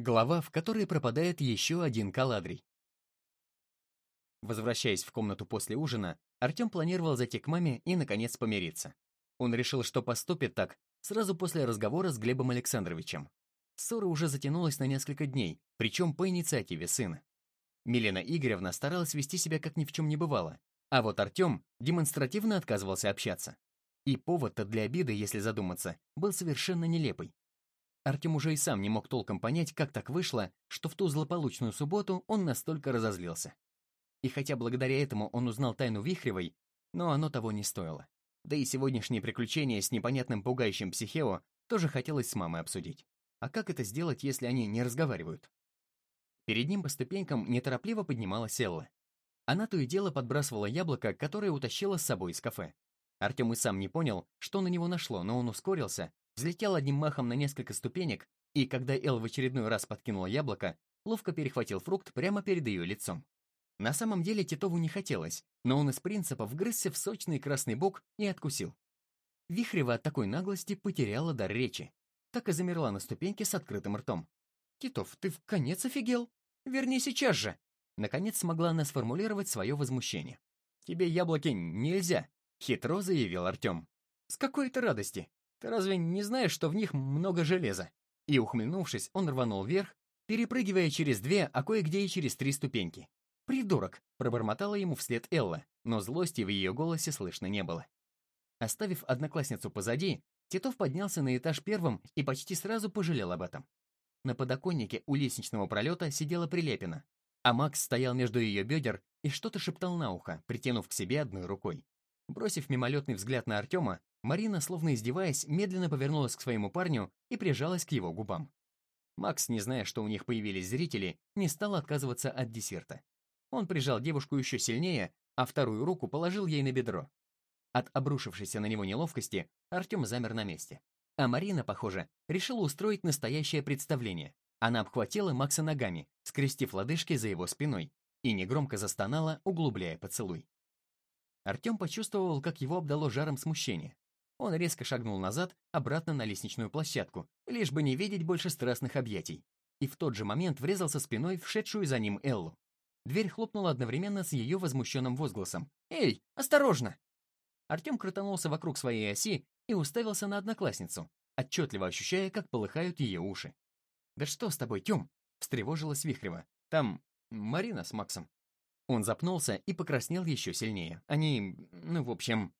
Глава, в которой пропадает еще один каладрий. Возвращаясь в комнату после ужина, Артем планировал зайти к маме и, наконец, помириться. Он решил, что поступит так сразу после разговора с Глебом Александровичем. Ссора уже затянулась на несколько дней, причем по инициативе сына. Милена Игоревна старалась вести себя как ни в чем не бывало, а вот Артем демонстративно отказывался общаться. И повод-то для обиды, если задуматься, был совершенно нелепый. Артем уже и сам не мог толком понять, как так вышло, что в ту злополучную субботу он настолько разозлился. И хотя благодаря этому он узнал тайну Вихревой, но оно того не стоило. Да и сегодняшние приключения с непонятным пугающим психео тоже хотелось с мамой обсудить. А как это сделать, если они не разговаривают? Перед ним по ступенькам неторопливо поднималась Элла. Она то и дело подбрасывала яблоко, которое утащила с собой из кафе. Артем и сам не понял, что на него нашло, но он ускорился взлетел одним махом на несколько ступенек, и когда Эл в очередной раз подкинула яблоко, ловко перехватил фрукт прямо перед ее лицом. На самом деле Титову не хотелось, но он из принципа вгрызся в сочный красный бок и откусил. Вихрева от такой наглости потеряла дар речи. Так и замерла на ступеньке с открытым ртом. «Титов, ты в конец офигел? Верни сейчас же!» Наконец смогла она сформулировать свое возмущение. «Тебе яблоки нельзя», — хитро заявил Артем. «С какой-то радости. Ты разве не знаешь, что в них много железа?» И, ухмыльнувшись, он рванул вверх, перепрыгивая через две, а кое-где и через три ступеньки. «Придурок!» — пробормотала ему вслед Элла, но злости в ее голосе слышно не было. Оставив одноклассницу позади, Титов поднялся на этаж первым и почти сразу пожалел об этом. На подоконнике у лестничного пролета сидела Прилепина, а Макс стоял между ее бедер и что-то шептал на ухо, притянув к себе одной рукой. Бросив мимолетный взгляд на Артема, Марина, словно издеваясь, медленно повернулась к своему парню и прижалась к его губам. Макс, не зная, что у них появились зрители, не стал отказываться от десерта. Он прижал девушку еще сильнее, а вторую руку положил ей на бедро. От обрушившейся на него неловкости Артем замер на месте. А Марина, похоже, решила устроить настоящее представление. Она обхватила Макса ногами, скрестив лодыжки за его спиной, и негромко застонала, углубляя поцелуй. Артем почувствовал, как его обдало жаром смущения. Он резко шагнул назад, обратно на лестничную площадку, лишь бы не видеть больше страстных объятий. И в тот же момент врезался спиной в шедшую за ним Эллу. Дверь хлопнула одновременно с ее возмущенным возгласом. «Эй, осторожно!» Артем крутанулся вокруг своей оси и уставился на одноклассницу, отчетливо ощущая, как полыхают ее уши. «Да что с тобой, Тем?» — встревожилась Вихрева. «Там Марина с Максом». Он запнулся и покраснел еще сильнее. Они, ну, в общем...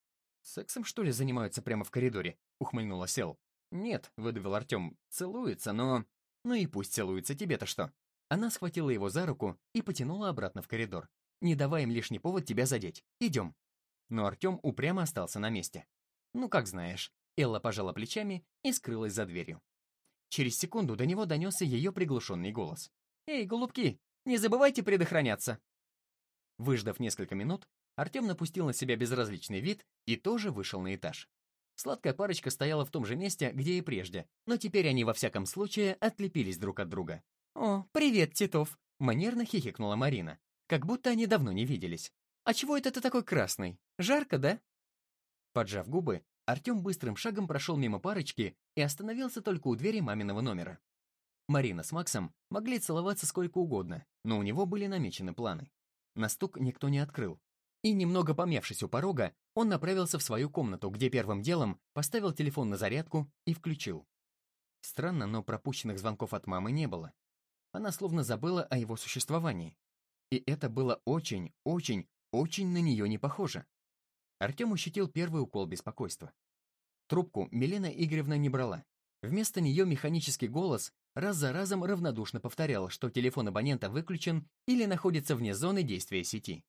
«Сексом, что ли, занимаются прямо в коридоре?» — ухмыльнула Сел. «Нет», — выдавил Артем, — «целуется, но...» «Ну и пусть целуется, тебе-то что?» Она схватила его за руку и потянула обратно в коридор. «Не давай им лишний повод тебя задеть. Идем». Но Артем упрямо остался на месте. «Ну, как знаешь». Элла пожала плечами и скрылась за дверью. Через секунду до него донесся ее приглушенный голос. «Эй, голубки, не забывайте предохраняться!» Выждав несколько минут, Артем напустил на себя безразличный вид и тоже вышел на этаж. Сладкая парочка стояла в том же месте, где и прежде, но теперь они во всяком случае отлепились друг от друга. «О, привет, Титов!» — манерно хихикнула Марина. Как будто они давно не виделись. «А чего это ты такой красный? Жарко, да?» Поджав губы, Артем быстрым шагом прошел мимо парочки и остановился только у двери маминого номера. Марина с Максом могли целоваться сколько угодно, но у него были намечены планы. На стук никто не открыл, и, немного помявшись у порога, он направился в свою комнату, где первым делом поставил телефон на зарядку и включил. Странно, но пропущенных звонков от мамы не было. Она словно забыла о его существовании. И это было очень, очень, очень на нее не похоже. Артем ощутил первый укол беспокойства. Трубку Милена Игоревна не брала. Вместо нее механический голос раз за разом равнодушно повторял, что телефон абонента выключен или находится вне зоны действия сети.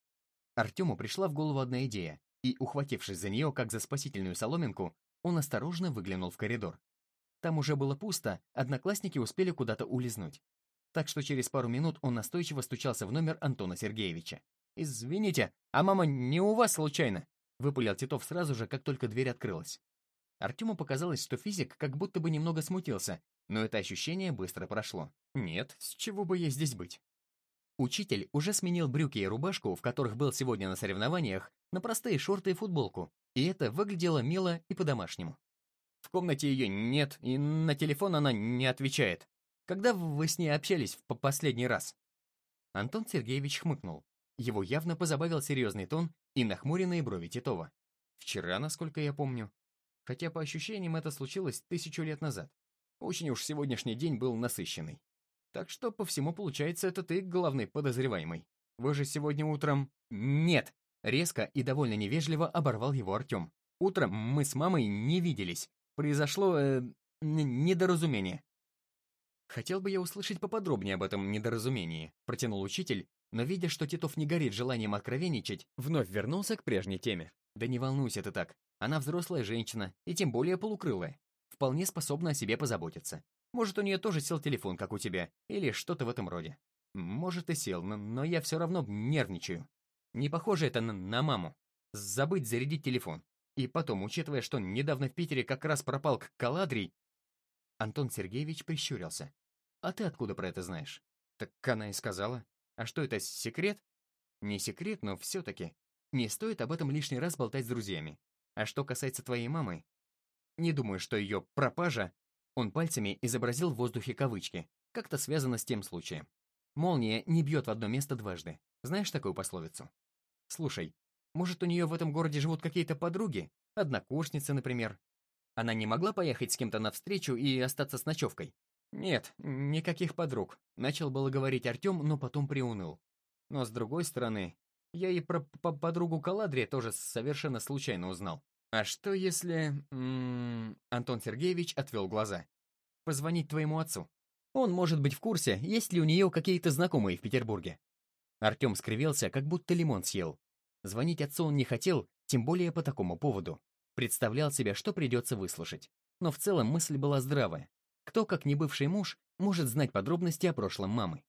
Артему пришла в голову одна идея, и, ухватившись за нее, как за спасительную соломинку, он осторожно выглянул в коридор. Там уже было пусто, одноклассники успели куда-то улизнуть. Так что через пару минут он настойчиво стучался в номер Антона Сергеевича. «Извините, а мама не у вас случайно?» Выпалил Титов сразу же, как только дверь открылась. Артему показалось, что физик как будто бы немного смутился, но это ощущение быстро прошло. «Нет, с чего бы ей здесь быть?» Учитель уже сменил брюки и рубашку, в которых был сегодня на соревнованиях, на простые шорты и футболку, и это выглядело мило и по-домашнему. В комнате ее нет, и на телефон она не отвечает. Когда вы с ней общались в последний раз?» Антон Сергеевич хмыкнул. Его явно позабавил серьезный тон и нахмуренные брови Титова. «Вчера, насколько я помню. Хотя по ощущениям это случилось тысячу лет назад. Очень уж сегодняшний день был насыщенный. Так что, по всему получается, это ты главный подозреваемый. Вы же сегодня утром...» «Нет!» Резко и довольно невежливо оборвал его Артем. «Утром мы с мамой не виделись. Произошло... Э, недоразумение». «Хотел бы я услышать поподробнее об этом недоразумении», протянул учитель, но, видя, что Титов не горит желанием откровенничать, вновь вернулся к прежней теме. «Да не волнуйся ты так. Она взрослая женщина, и тем более полукрылая. Вполне способна о себе позаботиться. Может, у нее тоже сел телефон, как у тебя, или что-то в этом роде. Может, и сел, но, но я все равно нервничаю. Не похоже это на, на маму. Забыть зарядить телефон. И потом, учитывая, что недавно в Питере как раз пропал к Каладрий... Антон Сергеевич прищурился. «А ты откуда про это знаешь?» «Так она и сказала. А что это, секрет?» «Не секрет, но все-таки. Не стоит об этом лишний раз болтать с друзьями. А что касается твоей мамы, не думаю, что ее пропажа он пальцами изобразил в воздухе кавычки. Как-то связано с тем случаем. Молния не бьет в одно место дважды. Знаешь такую пословицу? Слушай, может, у нее в этом городе живут какие-то подруги? Однокурсницы, например. Она не могла поехать с кем-то навстречу и остаться с ночевкой? Нет, никаких подруг. Начал было говорить Артем, но потом приуныл. Но с другой стороны, я и про подругу Каладрия тоже совершенно случайно узнал. «А что если...» М Антон Сергеевич отвел глаза. «Позвонить твоему отцу. Он может быть в курсе, есть ли у нее какие-то знакомые в Петербурге». Артем скривился, как будто лимон съел. Звонить отцу он не хотел, тем более по такому поводу. Представлял себя, что придется выслушать. Но в целом мысль была здравая. Кто, как не бывший муж, может знать подробности о прошлом мамы?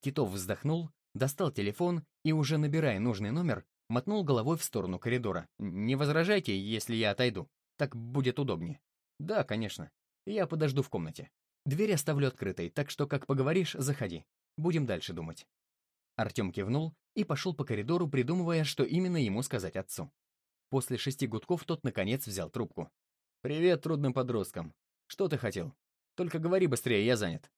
Титов вздохнул, достал телефон и, уже набирая нужный номер, мотнул головой в сторону коридора. «Не возражайте, если я отойду. Так будет удобнее». «Да, конечно. Я подожду в комнате. Дверь оставлю открытой, так что, как поговоришь, заходи. Будем дальше думать». Артем кивнул и пошел по коридору, придумывая, что именно ему сказать отцу. После шести гудков тот, наконец, взял трубку. «Привет трудным подросткам. Что ты хотел? Только говори быстрее, я занят».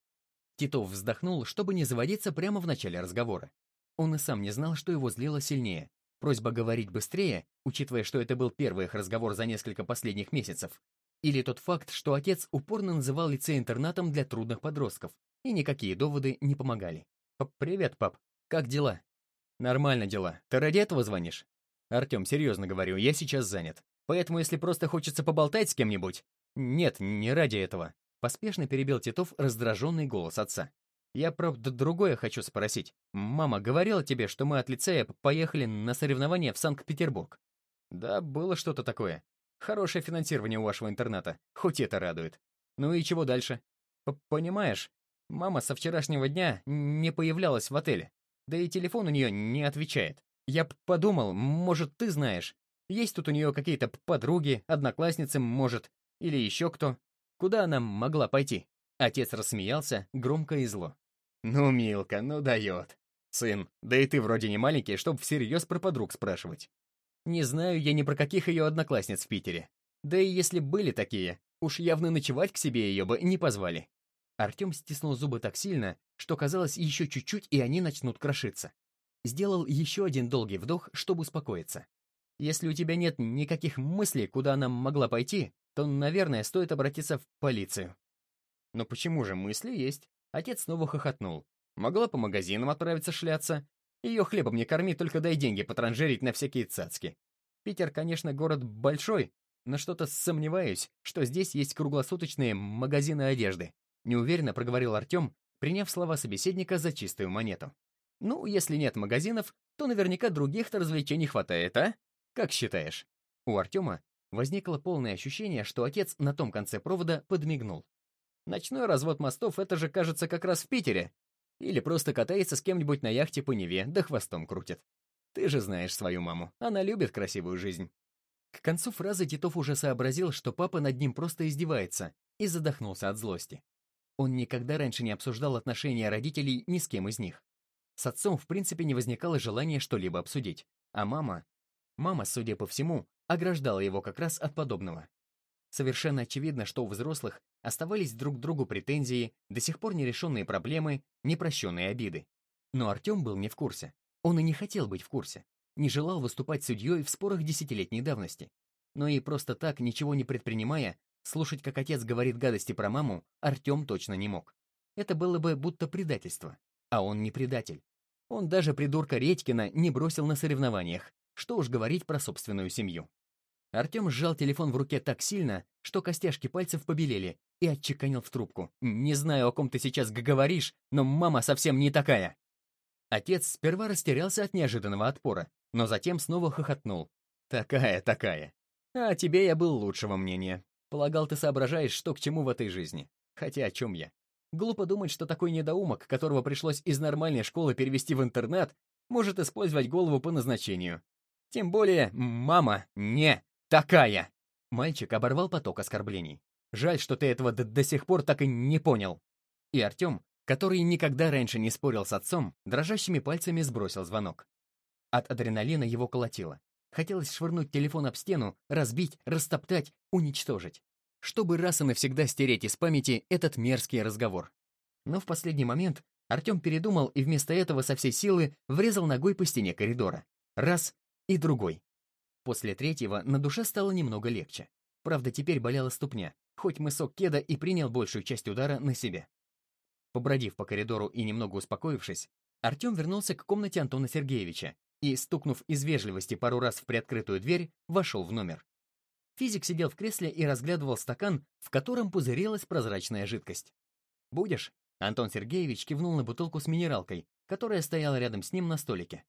Титов вздохнул, чтобы не заводиться прямо в начале разговора. Он и сам не знал, что его злило сильнее Просьба говорить быстрее, учитывая, что это был первый их разговор за несколько последних месяцев, или тот факт, что отец упорно называл лицей интернатом для трудных подростков, и никакие доводы не помогали. «Привет, пап. Как дела?» «Нормально дела. Ты ради этого звонишь?» «Артем, серьезно говорю, я сейчас занят. Поэтому, если просто хочется поболтать с кем-нибудь...» «Нет, не ради этого», — поспешно перебил Титов раздраженный голос отца. Я, правда, другое хочу спросить. Мама говорила тебе, что мы от лицея поехали на соревнования в Санкт-Петербург? Да, было что-то такое. Хорошее финансирование у вашего интерната, хоть это радует. Ну и чего дальше? П Понимаешь, мама со вчерашнего дня не появлялась в отеле. Да и телефон у нее не отвечает. Я подумал, может, ты знаешь. Есть тут у нее какие-то подруги, одноклассницы, может, или еще кто. Куда она могла пойти? Отец рассмеялся, громко и зло. «Ну, Милка, ну дает. Сын, да и ты вроде не маленький, чтоб всерьез про подруг спрашивать. Не знаю я ни про каких ее одноклассниц в Питере. Да и если были такие, уж явно ночевать к себе ее бы не позвали». Артем стиснул зубы так сильно, что казалось еще чуть-чуть, и они начнут крошиться. Сделал еще один долгий вдох, чтобы успокоиться. Если у тебя нет никаких мыслей, куда она могла пойти, то, наверное, стоит обратиться в полицию. Но почему же мысли есть? Отец снова хохотнул. Могла по магазинам отправиться шляться. Ее хлебом не корми, только дай деньги потранжирить на всякие цацки. Питер, конечно, город большой, но что-то сомневаюсь, что здесь есть круглосуточные магазины одежды. Неуверенно проговорил Артем, приняв слова собеседника за чистую монету. Ну, если нет магазинов, то наверняка других-то развлечений хватает, а? Как считаешь? У Артема возникло полное ощущение, что отец на том конце провода подмигнул. Ночной развод мостов — это же, кажется, как раз в Питере. Или просто катается с кем-нибудь на яхте по Неве, да хвостом крутит. Ты же знаешь свою маму, она любит красивую жизнь. К концу фразы Титов уже сообразил, что папа над ним просто издевается, и задохнулся от злости. Он никогда раньше не обсуждал отношения родителей ни с кем из них. С отцом в принципе не возникало желания что-либо обсудить, а мама... Мама, судя по всему, ограждала его как раз от подобного. Совершенно очевидно, что у взрослых оставались друг другу претензии, до сих пор нерешенные проблемы, непрощенные обиды. Но Артем был не в курсе. Он и не хотел быть в курсе. Не желал выступать судьей в спорах десятилетней давности. Но и просто так, ничего не предпринимая, слушать, как отец говорит гадости про маму, Артем точно не мог. Это было бы будто предательство. А он не предатель. Он даже придурка Редькина не бросил на соревнованиях. Что уж говорить про собственную семью. Артем сжал телефон в руке так сильно, что костяшки пальцев побелели, и отчеканил в трубку. «Не знаю, о ком ты сейчас говоришь, но мама совсем не такая!» Отец сперва растерялся от неожиданного отпора, но затем снова хохотнул. «Такая, такая. А тебе я был лучшего мнения. Полагал, ты соображаешь, что к чему в этой жизни. Хотя о чем я? Глупо думать, что такой недоумок, которого пришлось из нормальной школы перевести в интернат, может использовать голову по назначению. Тем более, мама не такая. Мальчик оборвал поток оскорблений. Жаль, что ты этого до, до сих пор так и не понял. И Артем, который никогда раньше не спорил с отцом, дрожащими пальцами сбросил звонок. От адреналина его колотило. Хотелось швырнуть телефон об стену, разбить, растоптать, уничтожить. Чтобы раз и навсегда стереть из памяти этот мерзкий разговор. Но в последний момент Артем передумал и вместо этого со всей силы врезал ногой по стене коридора. Раз и другой. После третьего на душе стало немного легче. Правда, теперь болела ступня, хоть мысок кеда и принял большую часть удара на себя. Побродив по коридору и немного успокоившись, Артем вернулся к комнате Антона Сергеевича и, стукнув из вежливости пару раз в приоткрытую дверь, вошел в номер. Физик сидел в кресле и разглядывал стакан, в котором пузырилась прозрачная жидкость. «Будешь?» Антон Сергеевич кивнул на бутылку с минералкой, которая стояла рядом с ним на столике.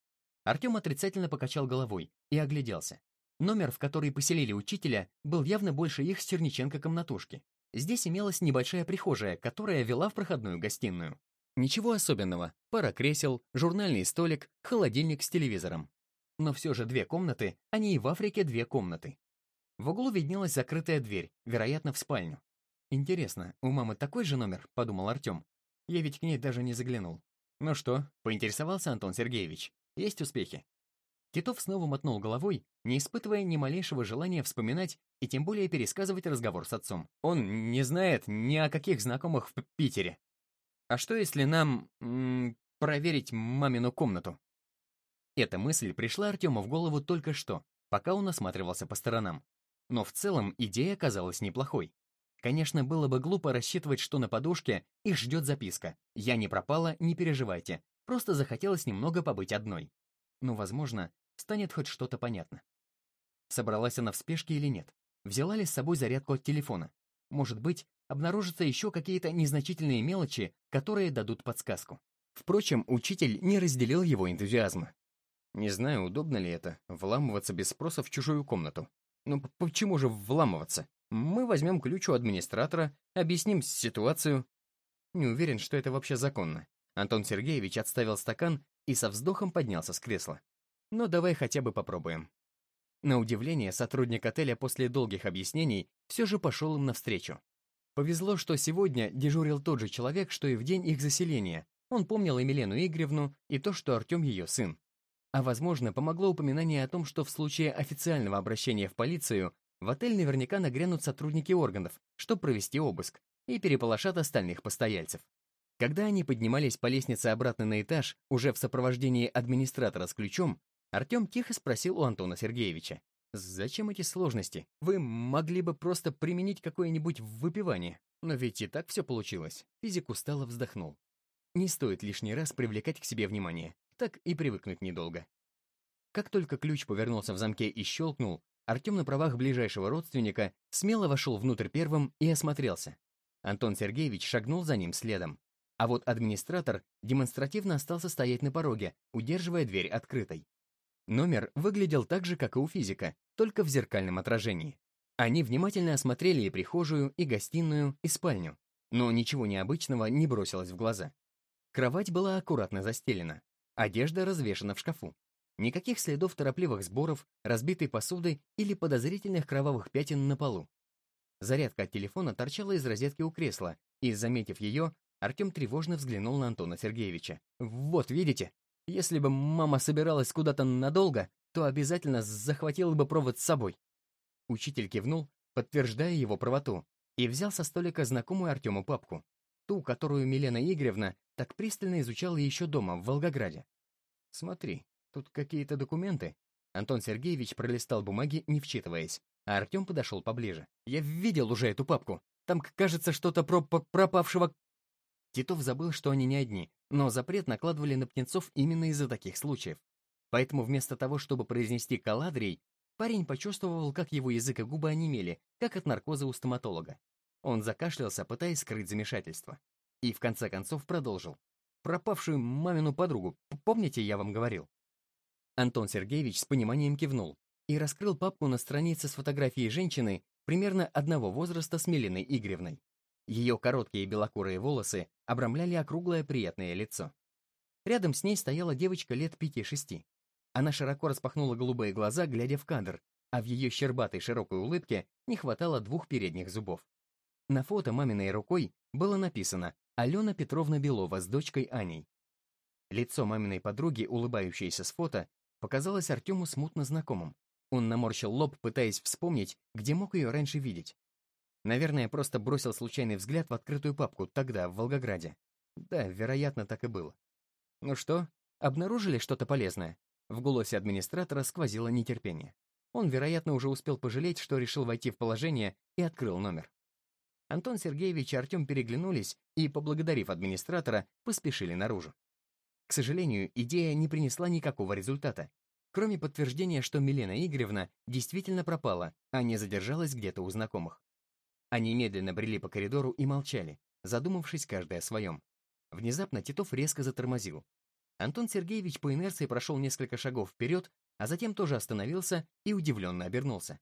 Артем отрицательно покачал головой и огляделся. Номер, в который поселили учителя, был явно больше их с Черниченко комнатушки. Здесь имелась небольшая прихожая, которая вела в проходную гостиную. Ничего особенного. Пара кресел, журнальный столик, холодильник с телевизором. Но все же две комнаты, а не и в Африке две комнаты. В углу виднелась закрытая дверь, вероятно, в спальню. «Интересно, у мамы такой же номер?» — подумал Артем. Я ведь к ней даже не заглянул. «Ну что?» — поинтересовался Антон Сергеевич. «Есть успехи?» Титов снова мотнул головой, не испытывая ни малейшего желания вспоминать и тем более пересказывать разговор с отцом. Он не знает ни о каких знакомых в Питере. А что если нам м, проверить мамину комнату? Эта мысль пришла Артему в голову только что, пока он осматривался по сторонам. Но в целом идея казалась неплохой. Конечно, было бы глупо рассчитывать, что на подушке их ждет записка «Я не пропала, не переживайте, просто захотелось немного побыть одной». Но, возможно, станет хоть что-то понятно. Собралась она в спешке или нет? Взяла ли с собой зарядку от телефона? Может быть, обнаружатся еще какие-то незначительные мелочи, которые дадут подсказку. Впрочем, учитель не разделил его энтузиазма. Не знаю, удобно ли это, вламываться без спроса в чужую комнату. Ну почему же вламываться? Мы возьмем ключ у администратора, объясним ситуацию. Не уверен, что это вообще законно. Антон Сергеевич отставил стакан и со вздохом поднялся с кресла. Но давай хотя бы попробуем. На удивление, сотрудник отеля после долгих объяснений все же пошел им навстречу. Повезло, что сегодня дежурил тот же человек, что и в день их заселения. Он помнил и Милену Игоревну, и то, что Артем ее сын. А возможно, помогло упоминание о том, что в случае официального обращения в полицию в отель наверняка нагрянут сотрудники органов, чтобы провести обыск, и переполошат остальных постояльцев. Когда они поднимались по лестнице обратно на этаж, уже в сопровождении администратора с ключом, Артем тихо спросил у Антона Сергеевича. «Зачем эти сложности? Вы могли бы просто применить какое-нибудь выпивание. Но ведь и так все получилось». Физик устало вздохнул. Не стоит лишний раз привлекать к себе внимание. Так и привыкнуть недолго. Как только ключ повернулся в замке и щелкнул, Артем на правах ближайшего родственника смело вошел внутрь первым и осмотрелся. Антон Сергеевич шагнул за ним следом. А вот администратор демонстративно остался стоять на пороге, удерживая дверь открытой. Номер выглядел так же, как и у физика, только в зеркальном отражении. Они внимательно осмотрели и прихожую, и гостиную, и спальню, но ничего необычного не бросилось в глаза. Кровать была аккуратно застелена, одежда развешана в шкафу. Никаких следов торопливых сборов, разбитой посуды или подозрительных кровавых пятен на полу. Зарядка от телефона торчала из розетки у кресла, и, заметив ее, Артем тревожно взглянул на Антона Сергеевича. «Вот, видите? Если бы мама собиралась куда-то надолго, то обязательно захватила бы провод с собой. Учитель кивнул, подтверждая его правоту, и взял со столика знакомую Артему папку, ту, которую Милена Игоревна так пристально изучала еще дома, в Волгограде. «Смотри, тут какие-то документы». Антон Сергеевич пролистал бумаги, не вчитываясь, а Артем подошел поближе. «Я видел уже эту папку. Там, кажется, что-то про пропавшего...» Титов забыл, что они не одни, но запрет накладывали на птенцов именно из-за таких случаев. Поэтому вместо того, чтобы произнести «каладрий», парень почувствовал, как его язык и губы онемели, как от наркоза у стоматолога. Он закашлялся, пытаясь скрыть замешательство. И в конце концов продолжил. «Пропавшую мамину подругу, помните, я вам говорил?» Антон Сергеевич с пониманием кивнул и раскрыл папку на странице с фотографией женщины примерно одного возраста с Милиной Игоревной. Ее короткие белокурые волосы обрамляли округлое приятное лицо. Рядом с ней стояла девочка лет пяти-шести. Она широко распахнула голубые глаза, глядя в кадр, а в ее щербатой широкой улыбке не хватало двух передних зубов. На фото маминой рукой было написано «Алена Петровна Белова с дочкой Аней». Лицо маминой подруги, улыбающееся с фото, показалось Артему смутно знакомым. Он наморщил лоб, пытаясь вспомнить, где мог ее раньше видеть. Наверное, просто бросил случайный взгляд в открытую папку тогда, в Волгограде. Да, вероятно, так и было. Ну что, обнаружили что-то полезное? В голосе администратора сквозило нетерпение. Он, вероятно, уже успел пожалеть, что решил войти в положение и открыл номер. Антон Сергеевич и Артем переглянулись и, поблагодарив администратора, поспешили наружу. К сожалению, идея не принесла никакого результата, кроме подтверждения, что Милена Игоревна действительно пропала, а не задержалась где-то у знакомых. Они медленно брели по коридору и молчали, задумавшись каждый о своем. Внезапно Титов резко затормозил. Антон Сергеевич по инерции прошел несколько шагов вперед, а затем тоже остановился и удивленно обернулся.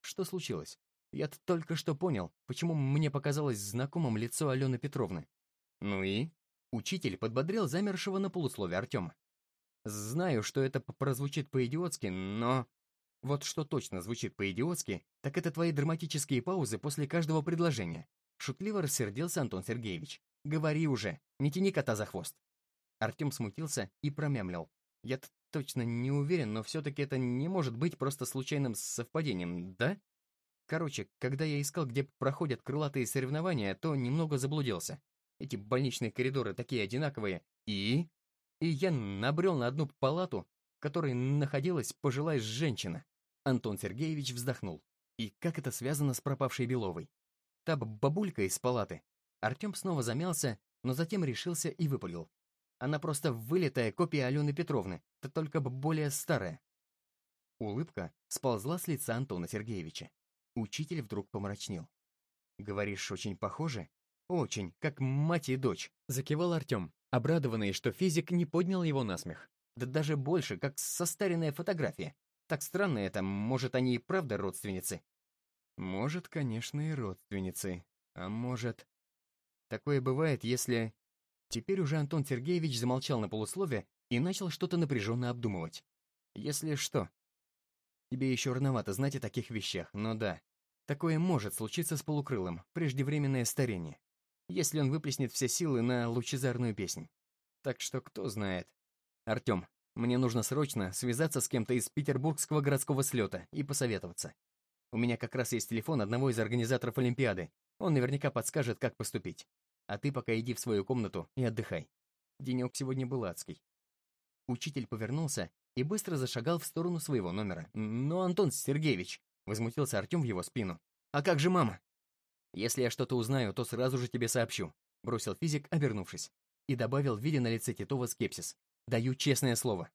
Что случилось? Я только что понял, почему мне показалось знакомым лицо Алены Петровны. Ну и? Учитель подбодрил замершего на полуслове Артема. Знаю, что это прозвучит по-идиотски, но... Вот что точно звучит по-идиотски, так это твои драматические паузы после каждого предложения. Шутливо рассердился Антон Сергеевич. Говори уже, не тяни кота за хвост. Артем смутился и промямлил. Я точно не уверен, но все-таки это не может быть просто случайным совпадением, да? Короче, когда я искал, где проходят крылатые соревнования, то немного заблудился. Эти больничные коридоры такие одинаковые. И... И я набрел на одну палату, в которой находилась пожилая женщина. Антон Сергеевич вздохнул. И как это связано с пропавшей Беловой? Та бабулька из палаты. Артем снова замялся, но затем решился и выпалил. Она просто вылитая копия Алены Петровны, то только более старая. Улыбка сползла с лица Антона Сергеевича. Учитель вдруг помрачнел. «Говоришь, очень похоже?» «Очень, как мать и дочь», — закивал Артем, обрадованный, что физик не поднял его на смех. Да даже больше, как состаренная фотография. Так странно это, может, они и правда родственницы? Может, конечно, и родственницы. А может... Такое бывает, если... Теперь уже Антон Сергеевич замолчал на полуслове и начал что-то напряженно обдумывать. Если что. Тебе еще рановато знать о таких вещах, но да. Такое может случиться с полукрылым, преждевременное старение. Если он выплеснет все силы на лучезарную песнь. Так что кто знает. Артем, мне нужно срочно связаться с кем-то из петербургского городского слета и посоветоваться. У меня как раз есть телефон одного из организаторов Олимпиады. Он наверняка подскажет, как поступить. А ты пока иди в свою комнату и отдыхай. Денек сегодня был адский. Учитель повернулся и быстро зашагал в сторону своего номера. «Но, Антон Сергеевич!» — возмутился Артем в его спину. «А как же мама?» «Если я что-то узнаю, то сразу же тебе сообщу», — бросил физик, обернувшись. И добавил, видя на лице Титова скепсис. Даю честное слово.